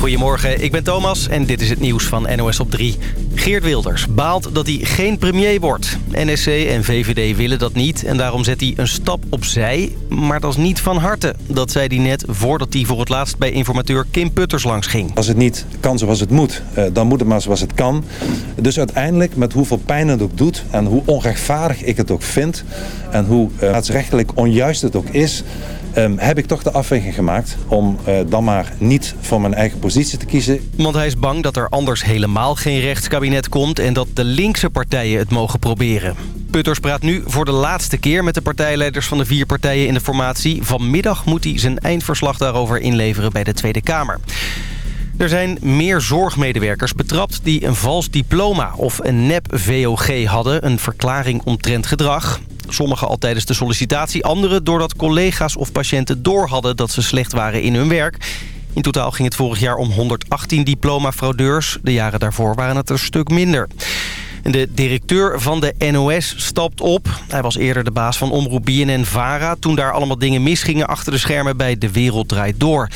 Goedemorgen, ik ben Thomas en dit is het nieuws van NOS op 3. Geert Wilders baalt dat hij geen premier wordt. NSC en VVD willen dat niet en daarom zet hij een stap opzij. Maar dat is niet van harte. Dat zei hij net voordat hij voor het laatst bij informateur Kim Putters langs ging. Als het niet kan zoals het moet, eh, dan moet het maar zoals het kan. Dus uiteindelijk, met hoeveel pijn het ook doet en hoe onrechtvaardig ik het ook vind... en hoe uh, staatsrechtelijk onjuist het ook is um, heb ik toch de afweging gemaakt om uh, dan maar niet voor mijn eigen positie te kiezen. Want hij is bang dat er anders helemaal geen rechtskabinet komt... en dat de linkse partijen het mogen proberen. Putters praat nu voor de laatste keer met de partijleiders van de vier partijen in de formatie. Vanmiddag moet hij zijn eindverslag daarover inleveren bij de Tweede Kamer. Er zijn meer zorgmedewerkers betrapt die een vals diploma of een nep VOG hadden. Een verklaring omtrent gedrag. Sommigen al tijdens de sollicitatie, anderen doordat collega's of patiënten door hadden dat ze slecht waren in hun werk. In totaal ging het vorig jaar om 118 diploma-fraudeurs. De jaren daarvoor waren het een stuk minder. De directeur van de NOS stapt op. Hij was eerder de baas van omroep BNN-VARA... toen daar allemaal dingen misgingen achter de schermen bij De Wereld Draait Door.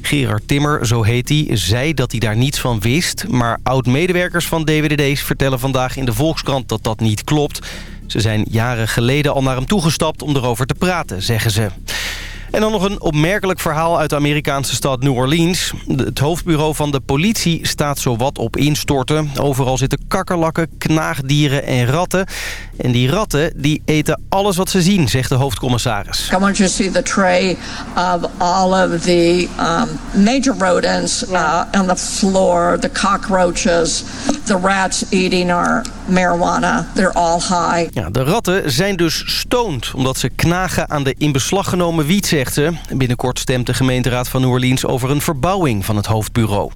Gerard Timmer, zo heet hij, zei dat hij daar niets van wist... maar oud-medewerkers van DWDD's vertellen vandaag in de Volkskrant dat dat niet klopt... Ze zijn jaren geleden al naar hem toegestapt om erover te praten, zeggen ze. En dan nog een opmerkelijk verhaal uit de Amerikaanse stad New Orleans. Het hoofdbureau van de politie staat zowat op instorten. Overal zitten kakkerlakken, knaagdieren en ratten. En die ratten die eten alles wat ze zien, zegt de hoofdcommissaris. I want you to see the tray of all of the um, major rodents uh, on the floor. The cockroaches, the rats eating our marijuana. They're all high. Ja, de ratten zijn dus stoned omdat ze knagen aan de in beslag genomen wiet, zegt ze. Binnenkort stemt de gemeenteraad van New Orleans over een verbouwing van het hoofdbureau.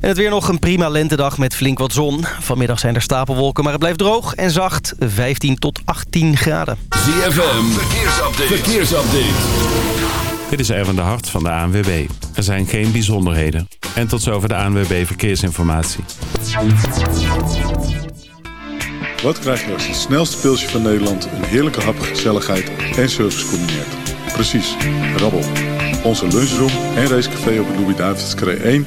En het weer nog een prima lentedag met flink wat zon. Vanmiddag zijn er stapelwolken, maar het blijft droog en zacht. 15 tot 18 graden. ZFM, verkeersupdate. verkeersupdate. Dit is Erwin de Hart van de ANWB. Er zijn geen bijzonderheden. En tot zover de ANWB Verkeersinformatie. Wat krijg je als het snelste pilsje van Nederland... een heerlijke hap, gezelligheid en service combineert? Precies, rabbel. Onze lunchroom en racecafé op het Louis-David's 1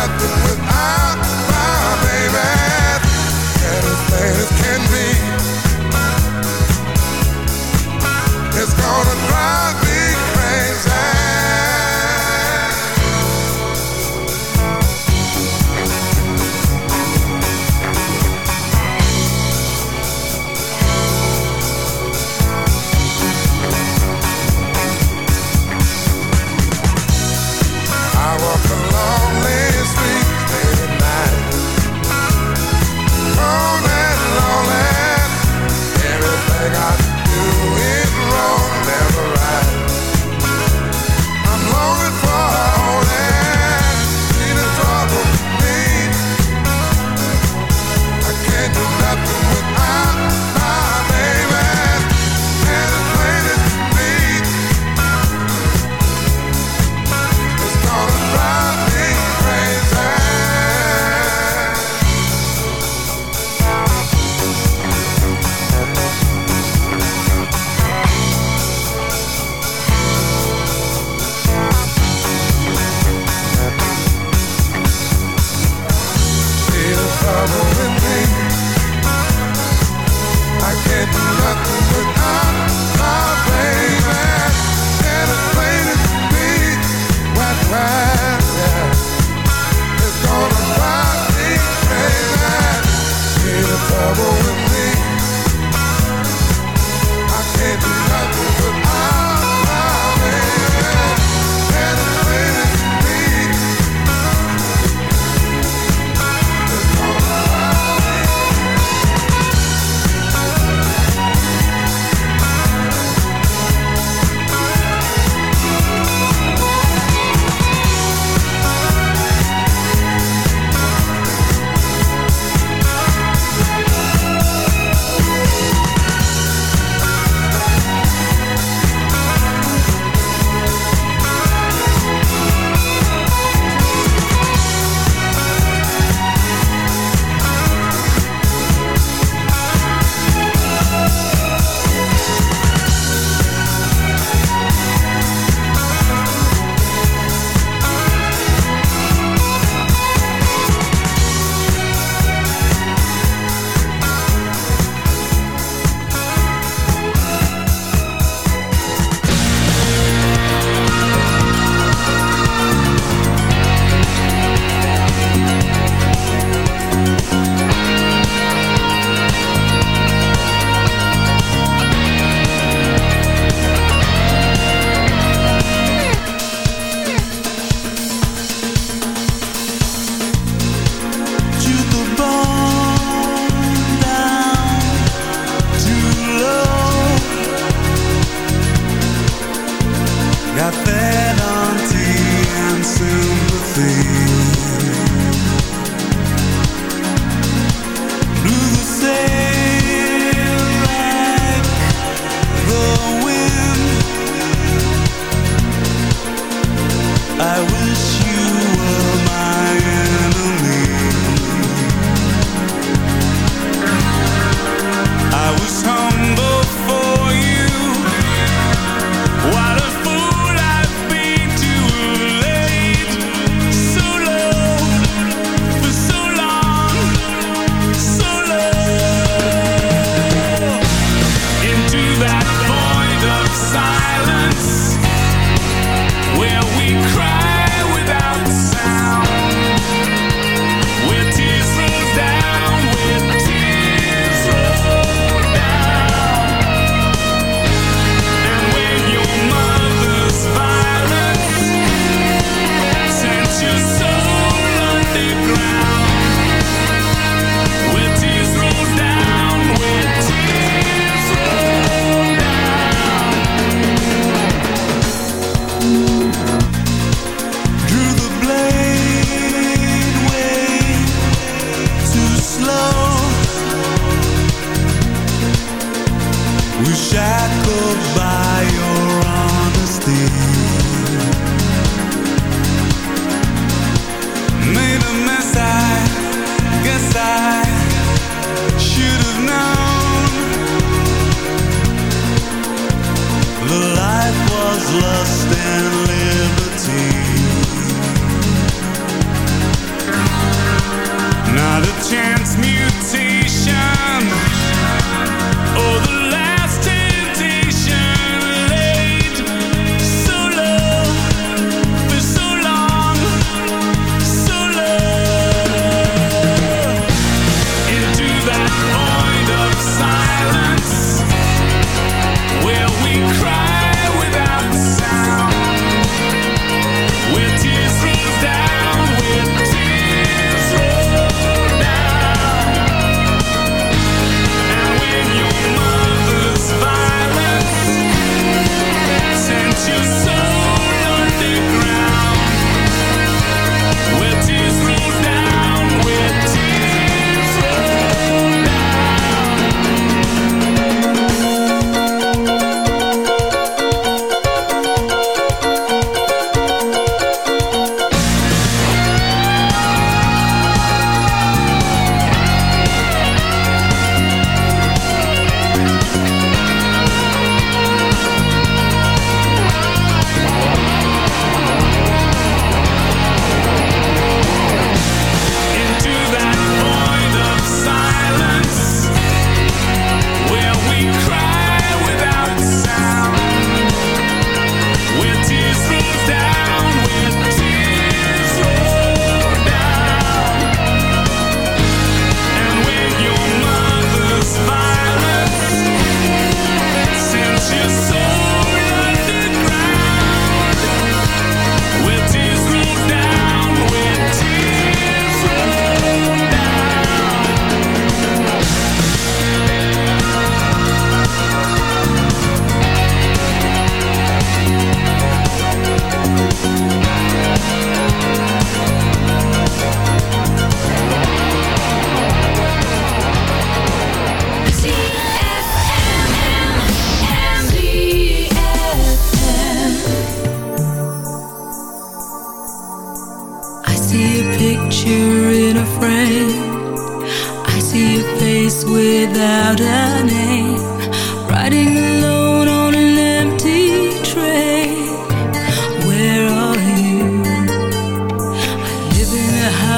Can't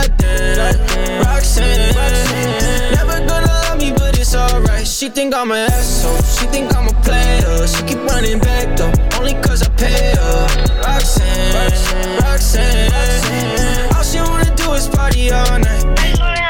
Goddamn, Roxanne. Never gonna love me, but it's alright. She think I'm an asshole. She think I'm a player. She keep running back though, only cause I pay her. Roxanne, Roxanne. All she wanna do is party all night.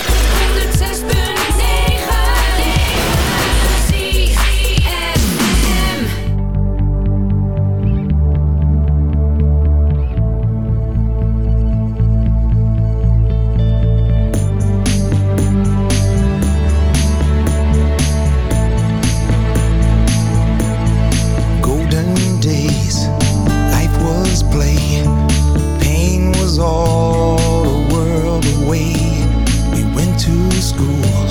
school.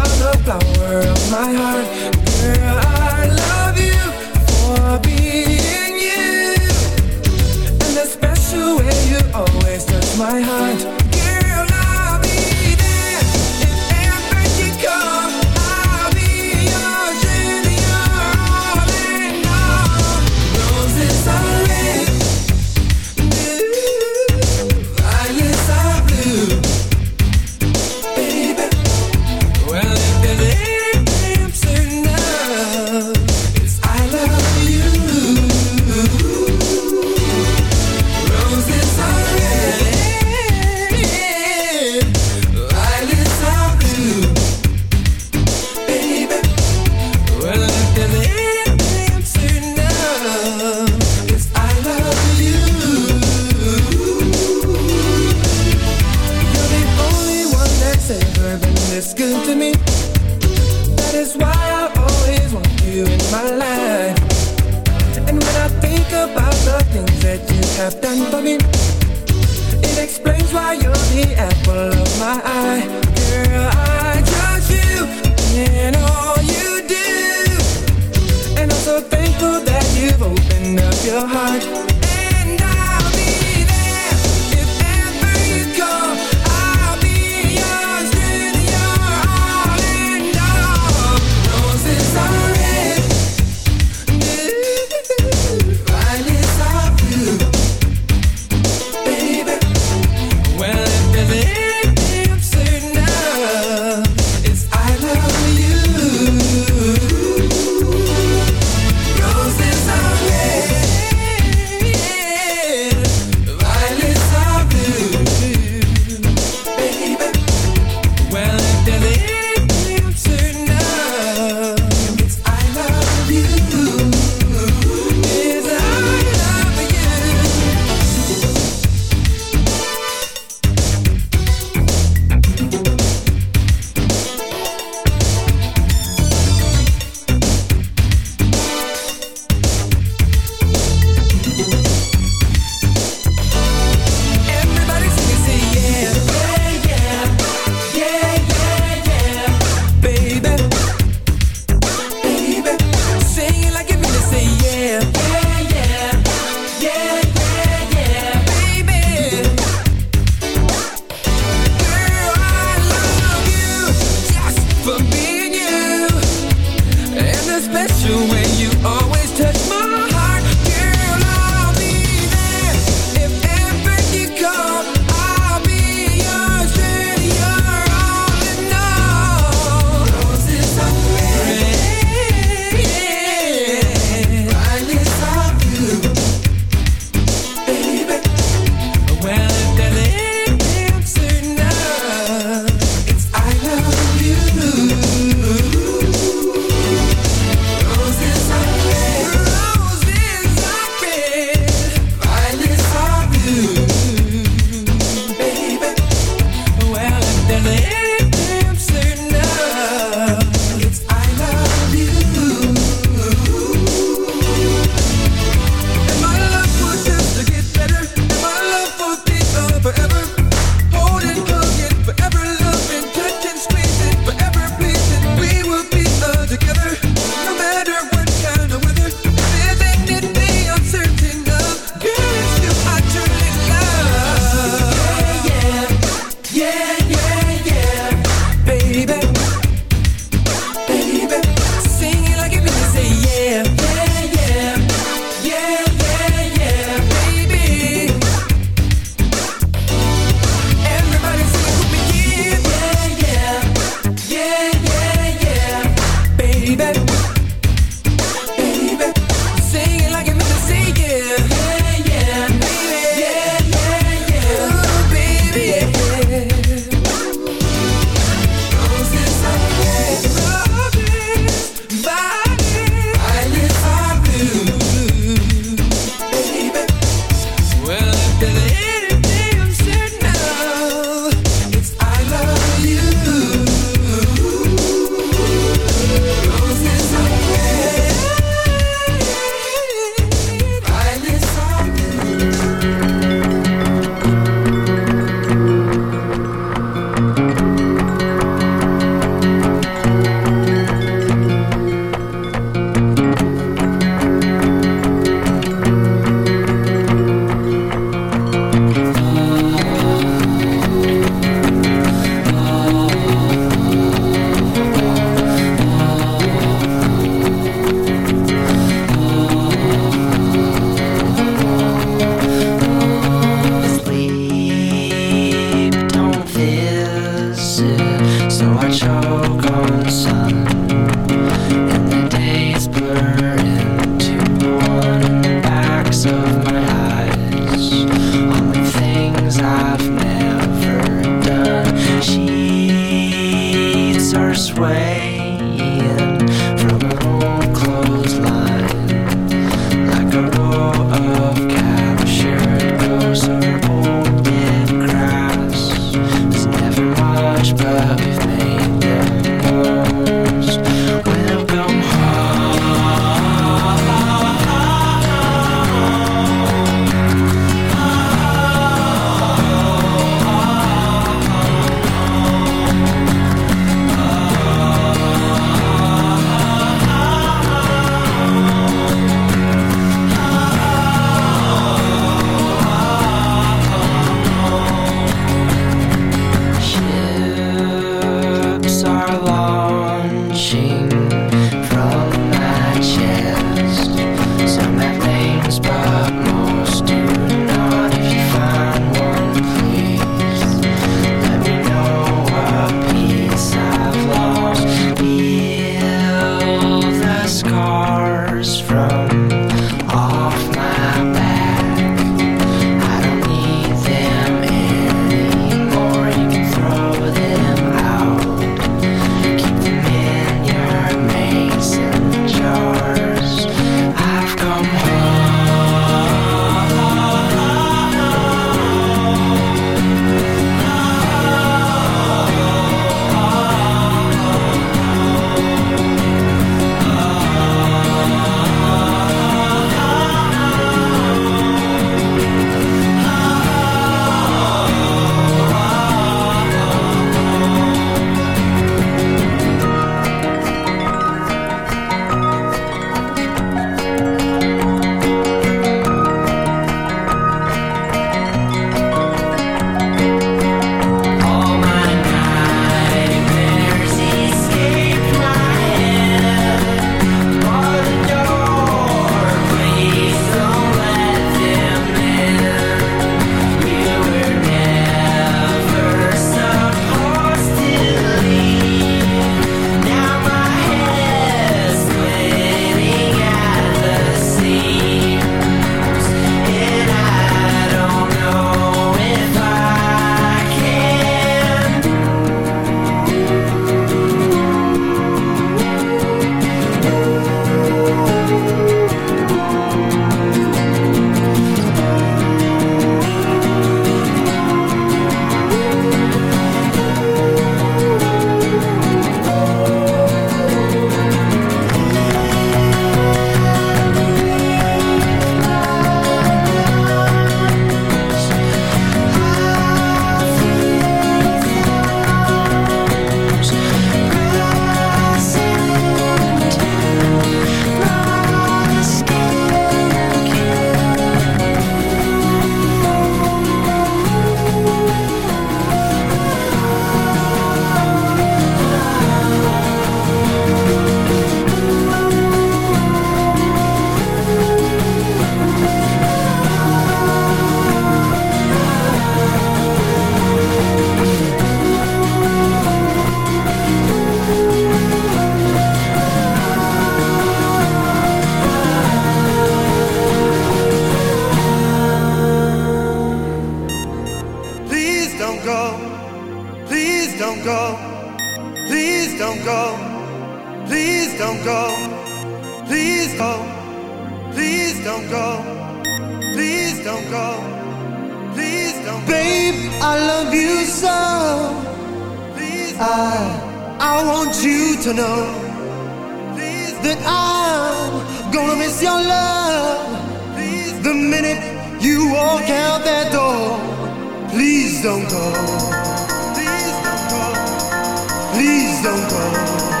Please don't go.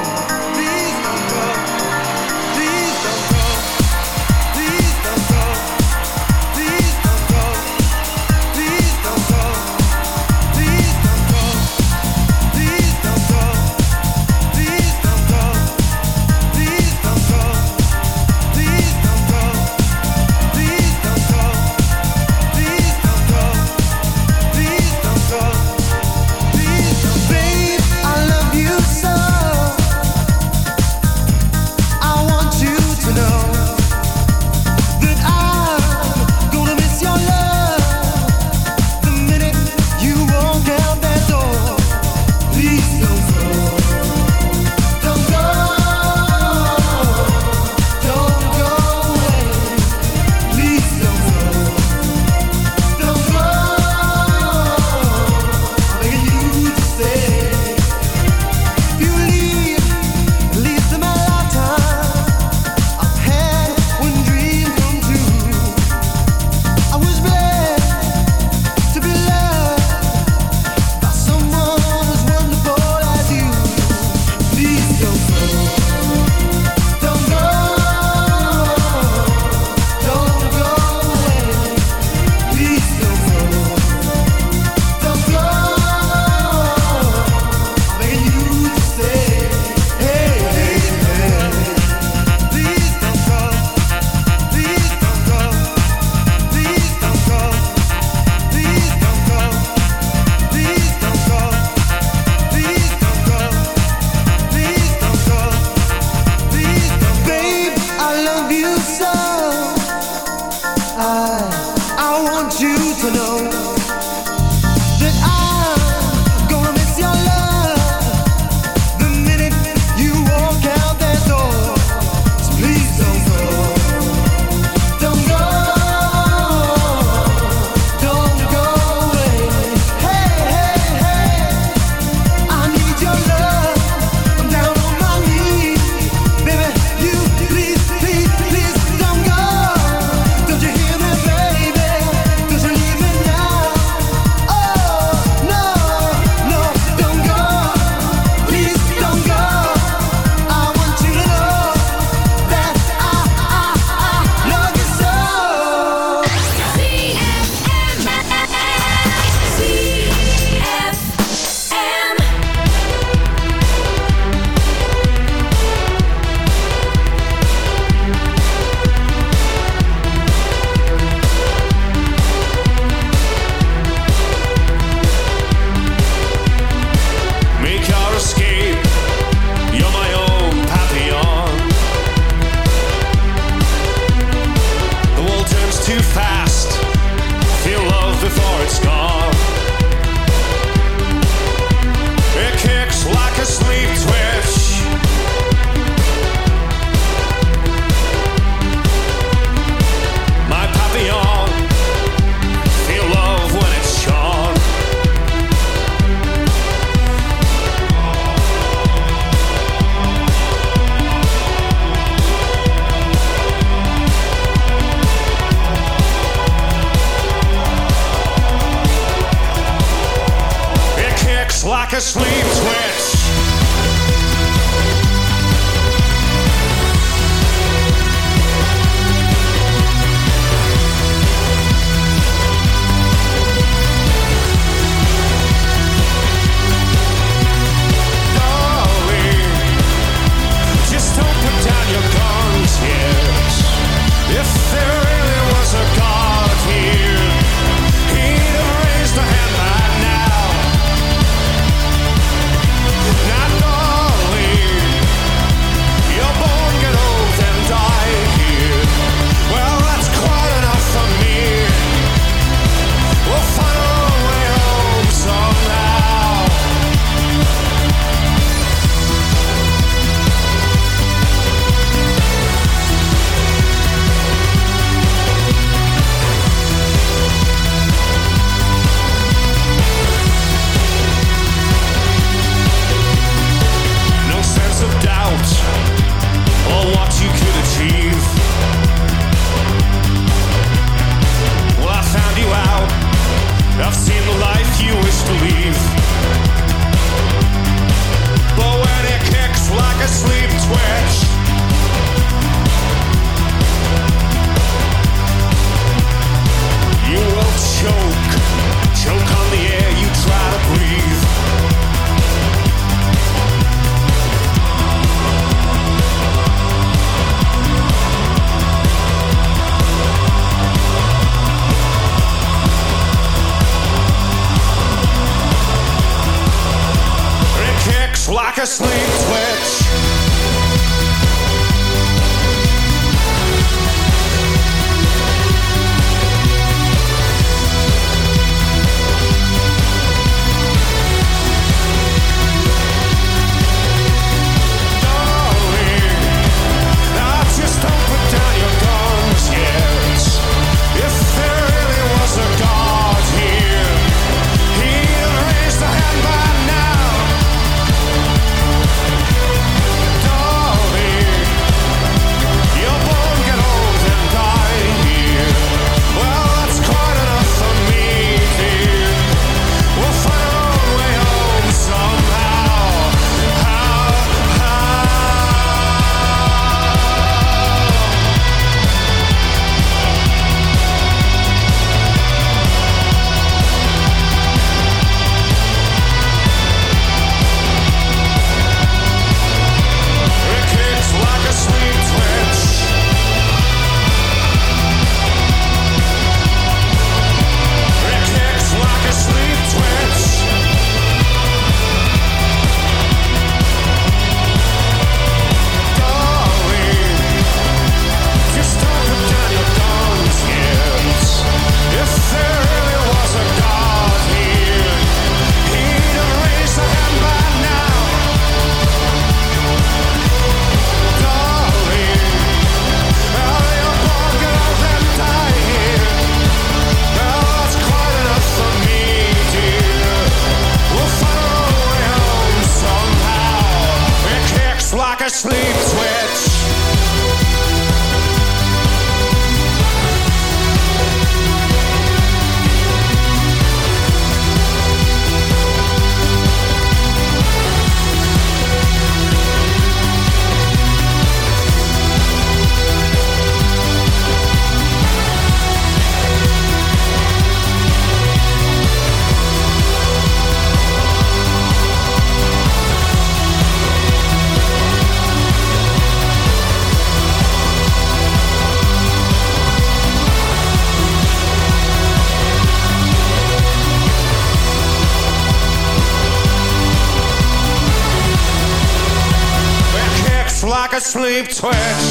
Sleep twitch.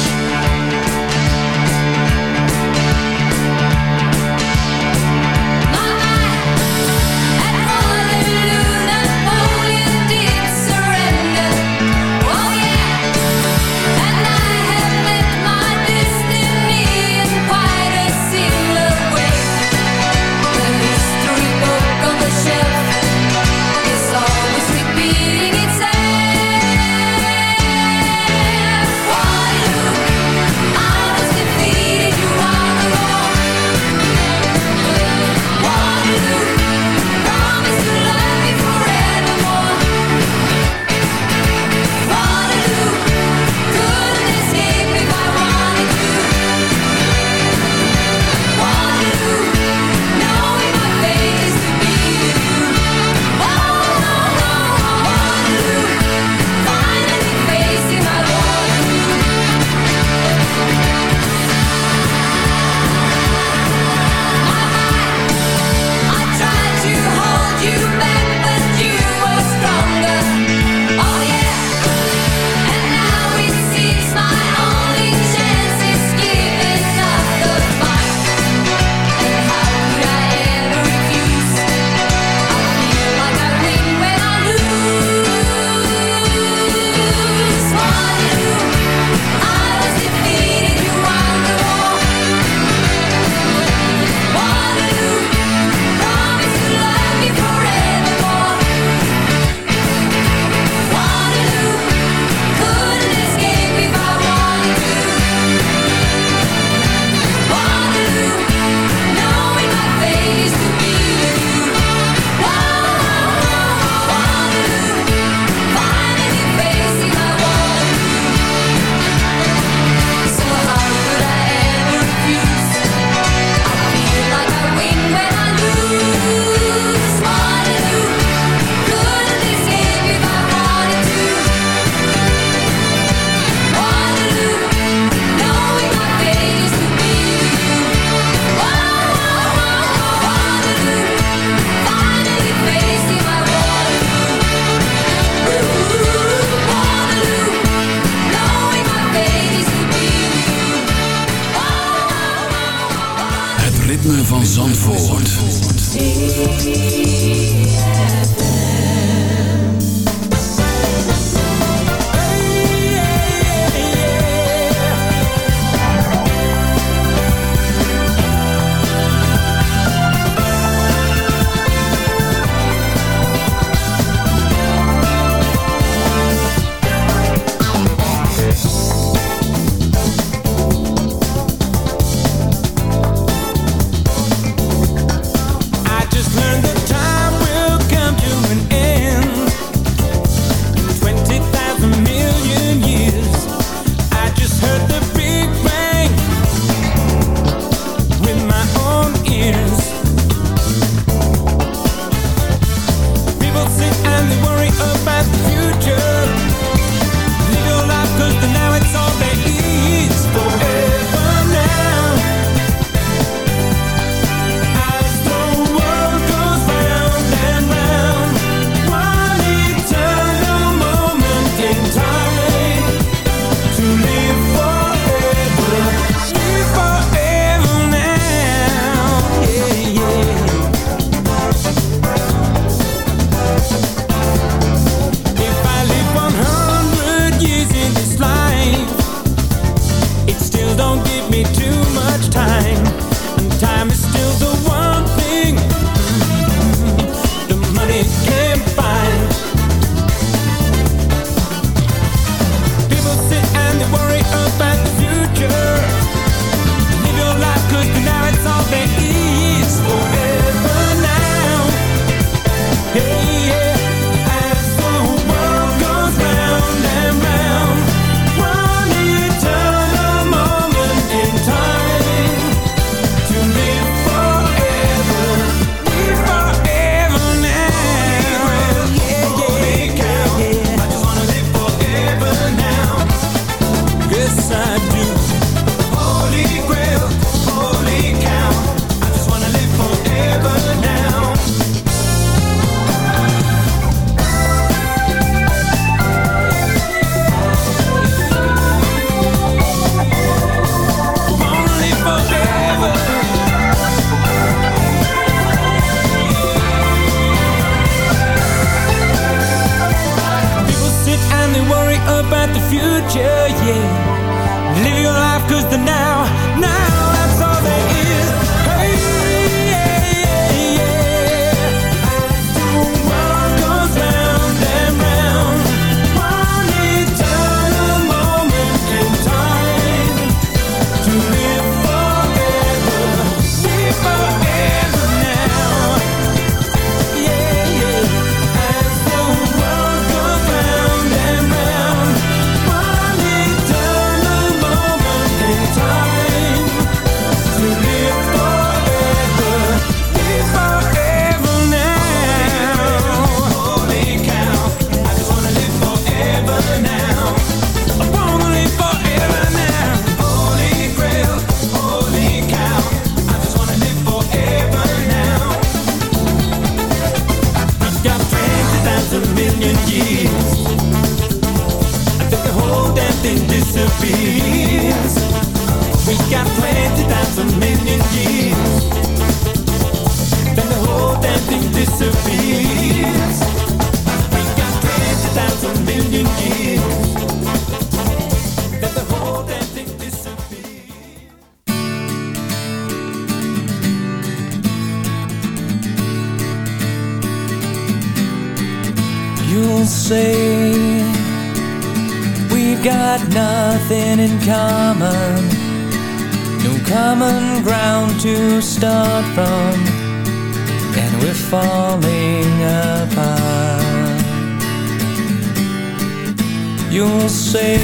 you'll say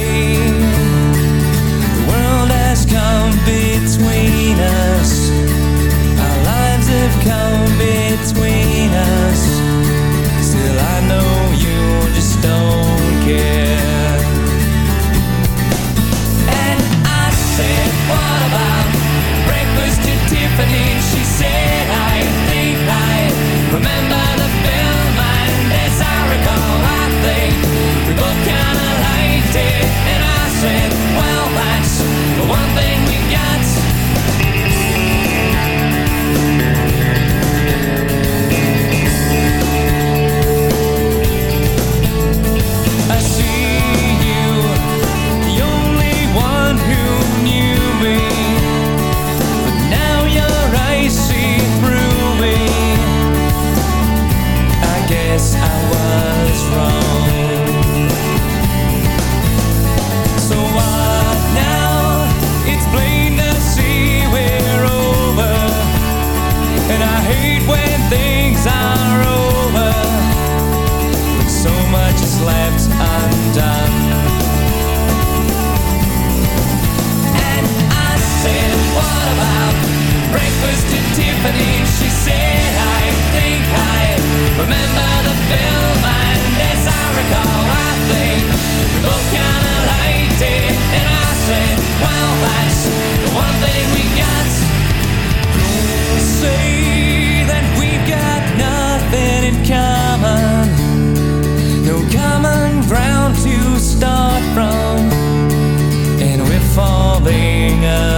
The world has come between us. Our lives have come between about breakfast at Tiffany. She said, I think I remember the film, and as I recall, I think we both kind of it. And I said, Well, that's the one thing we got. Say that we've got nothing in common, no common ground to start from, and we're falling. Up.